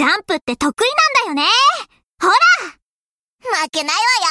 ジャンプって得意なんだよね。ほら負けないわよ